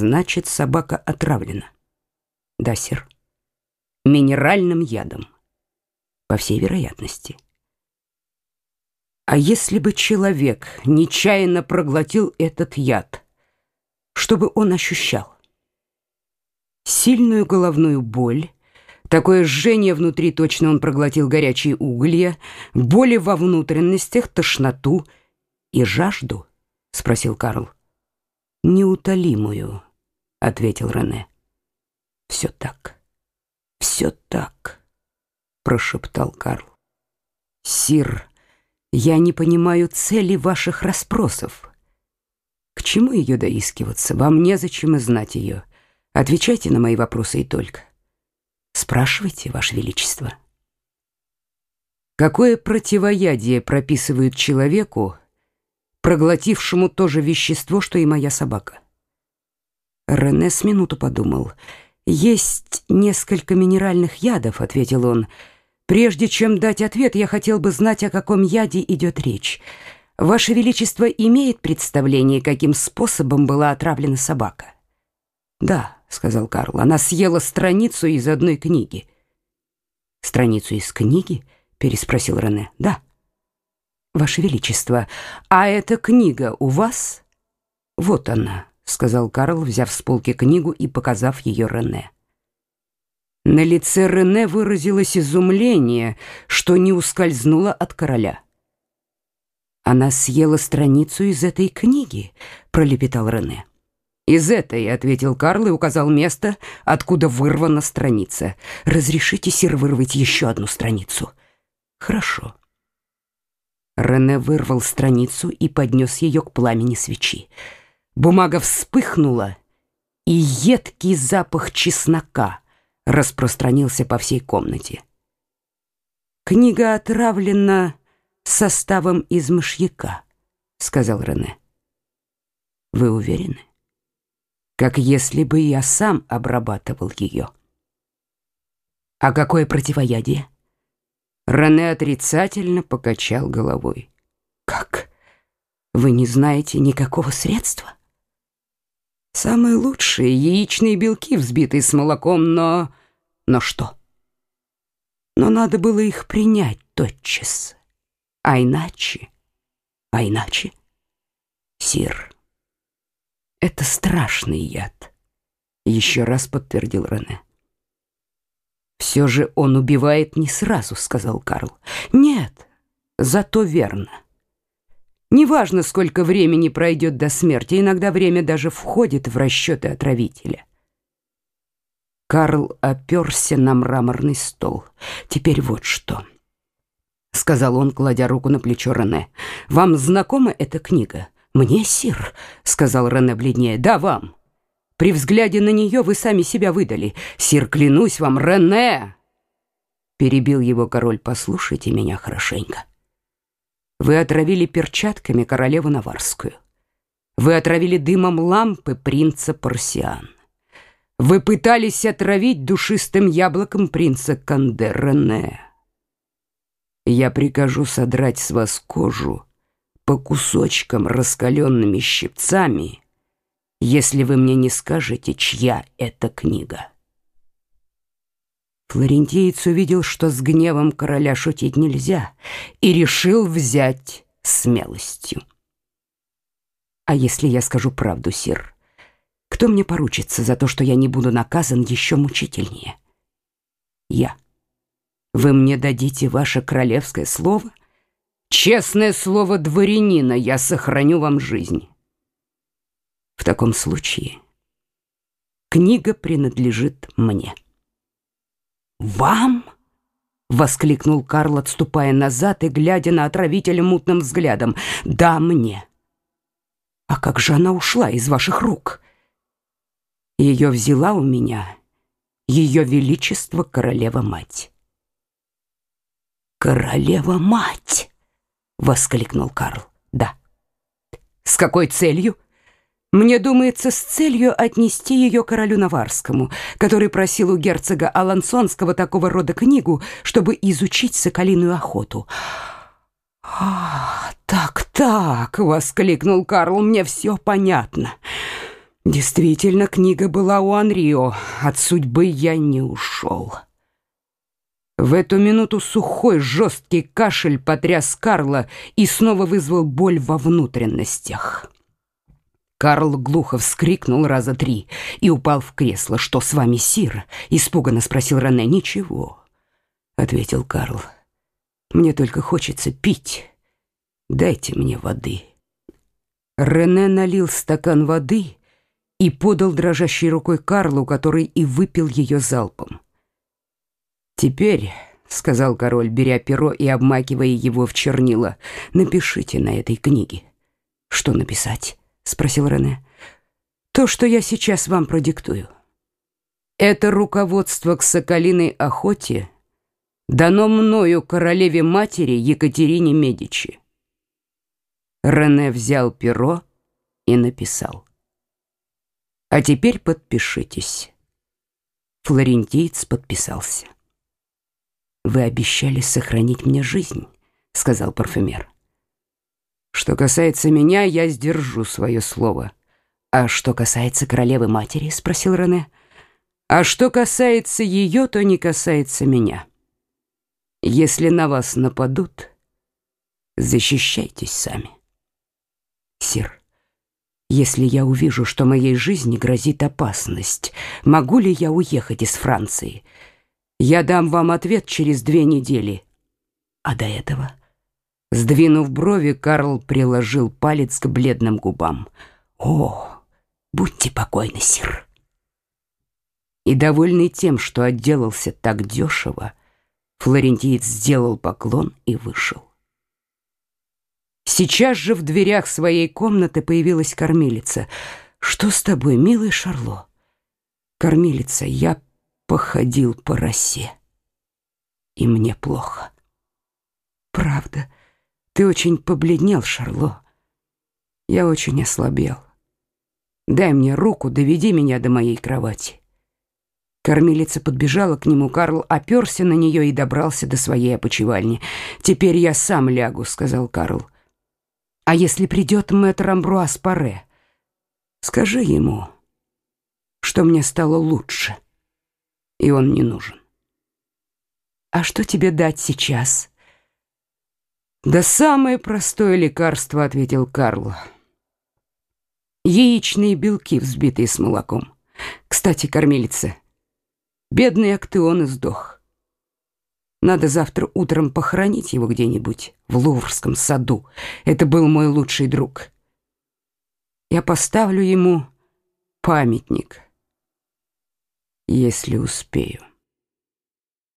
Значит, собака отравлена. Да, сир. Минеральным ядом. По всей вероятности. А если бы человек нечаянно проглотил этот яд, что бы он ощущал? Сильную головную боль, такое жжение внутри, точно он проглотил горячие уголья, боли во внутренностях, тошноту и жажду, спросил Карл. Неутолимую, ответил Рене. Все так. Все так, прошептал Карл. Сир я не понимаю цели ваших расспросов. К чему ее доискиваться? Вам незачем и знать ее. Отвечайте на мои вопросы и только. Спрашивайте, Ваше Величество. Какое противоядие прописывают человеку, проглотившему то же вещество, что и моя собака? Рене с минуту подумал. «Есть несколько минеральных ядов», — ответил он, — Прежде чем дать ответ, я хотел бы знать, о каком яде идет речь. Ваше Величество имеет представление, каким способом была отравлена собака? Да, сказал Карл. Она съела страницу из одной книги. Страницу из книги? переспросил Рене. Да. Ваше Величество, а эта книга у вас? Вот она, сказал Карл, взяв с полки книгу и показав ее Рене. На лице Рене выразилось изумление, что не ускользнуло от короля. «Она съела страницу из этой книги», — пролепетал Рене. «Из этой», — ответил Карл и указал место, откуда вырвана страница. «Разрешите, сир, вырвать еще одну страницу?» «Хорошо». Рене вырвал страницу и поднес ее к пламени свечи. Бумага вспыхнула, и едкий запах чеснока — распространился по всей комнате. «Книга отравлена составом из мышьяка», — сказал Рене. «Вы уверены?» «Как если бы я сам обрабатывал ее». «А какое противоядие?» Рене отрицательно покачал головой. «Как? Вы не знаете никакого средства?» «Самые лучшие яичные белки, взбитые с молоком, но...» Но что? Но надо было их принять тотчас. А иначе... А иначе... Сир, это страшный яд, еще раз подтвердил Рене. Все же он убивает не сразу, сказал Карл. Нет, зато верно. Неважно, сколько времени пройдет до смерти, иногда время даже входит в расчеты отравителя. Карл оперся на мраморный стол. «Теперь вот что», — сказал он, кладя руку на плечо Рене. «Вам знакома эта книга?» «Мне, сир», — сказал Рене бледнее. «Да, вам. При взгляде на нее вы сами себя выдали. Сир, клянусь вам, Рене!» Перебил его король. «Послушайте меня хорошенько. Вы отравили перчатками королеву Наварскую. Вы отравили дымом лампы принца Парсиан. Вы пытались отравить душистым яблоком принца Кандерене. Я прикажу содрать с вас кожу по кусочкам раскаленными щипцами, если вы мне не скажете, чья это книга. Флорентиец увидел, что с гневом короля шутить нельзя, и решил взять смелостью. «А если я скажу правду, сир?» Кто мне поручится за то, что я не буду наказан еще мучительнее? Я. Вы мне дадите ваше королевское слово? Честное слово дворянина, я сохраню вам жизнь. В таком случае книга принадлежит мне. Вам? воскликнул Карл, отступая назад и глядя на отравителя мутным взглядом. Да, мне. А как же она ушла из ваших рук? Ее взяла у меня ее величество королева-мать. «Королева-мать!» — воскликнул Карл. «Да». «С какой целью?» «Мне думается, с целью отнести ее королю Наварскому, который просил у герцога Алансонского такого рода книгу, чтобы изучить соколиную охоту». «А, так-так!» — воскликнул Карл. «Мне все понятно. Действительно, книга была у Анрио. От судьбы я не ушел. В эту минуту сухой, жесткий кашель потряс Карла и снова вызвал боль во внутренностях. Карл глухо вскрикнул раза три и упал в кресло. «Что с вами, сир?» — испуганно спросил Рене. «Ничего», — ответил Карл. «Мне только хочется пить. Дайте мне воды». Рене налил стакан воды и подал дрожащей рукой Карлу, который и выпил ее залпом. «Теперь», — сказал король, беря перо и обмакивая его в чернила, — «напишите на этой книге». «Что написать?» — спросил Рене. «То, что я сейчас вам продиктую. Это руководство к соколиной охоте дано мною королеве-матери Екатерине Медичи». Рене взял перо и написал. «А теперь подпишитесь». Флорентиец подписался. «Вы обещали сохранить мне жизнь», — сказал парфюмер. «Что касается меня, я сдержу свое слово». «А что касается королевы-матери?» — спросил Рене. «А что касается ее, то не касается меня. Если на вас нападут, защищайтесь сами». «Сир, если я увижу, что моей жизни грозит опасность, могу ли я уехать из Франции?» Я дам вам ответ через две недели. А до этого, сдвинув брови, Карл приложил палец к бледным губам. О, будьте покойны, сир. И довольный тем, что отделался так дешево, флорентиец сделал поклон и вышел. Сейчас же в дверях своей комнаты появилась кормилица. «Что с тобой, милый Шарло?» «Кормилица, я походил по росе. И мне плохо. Правда, ты очень побледнел, Шарло. Я очень ослабел. Дай мне руку, доведи меня до моей кровати. Кормилица подбежала к нему, Карл оперся на нее и добрался до своей опочивальни. «Теперь я сам лягу», — сказал Карл. «А если придет мэтр Амбруас Паре, скажи ему, что мне стало лучше» и он не нужен. А что тебе дать сейчас? Да самое простое лекарство, ответил Карл. Яичные белки, взбитые с молоком. Кстати, кормилица, бедный Актеон издох. Надо завтра утром похоронить его где-нибудь в Луврском саду. Это был мой лучший друг. Я поставлю ему памятник если успею.